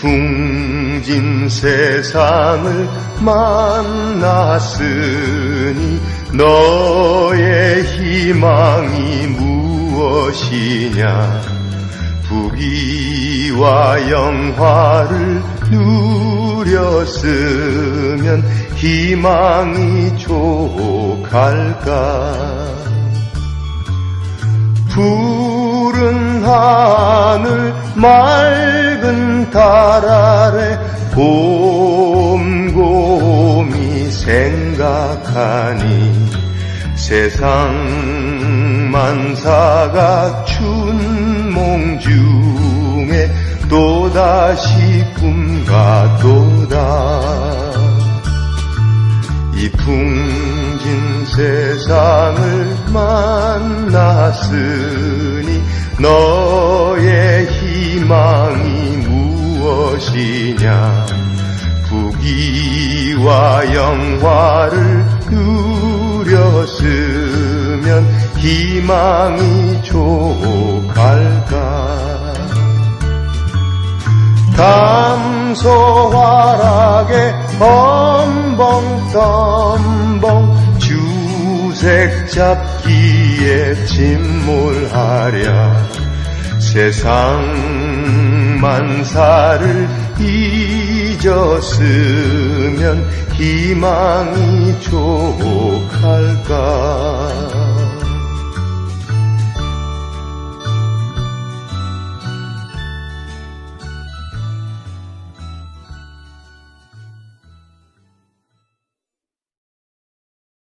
풍진 세상을 만났으니 너의 희망이 무엇이냐? 부귀와 영화를 누렸으면 희망이 족할까? 푸른 하늘 맑은 달 아래 곰곰이 생각하니 세상 만사가 춘몽 중에 또다시 꿈 같도다. 이 풍진 세상을 만났으니 너의 희망이 무엇이냐? 부귀와 영화를 누렸으면 희망이 족할까? 담소화락에 덤벙덤벙 주색 잡기에 침몰하랴. 세상 만사를 잊었으면 희망이 족할까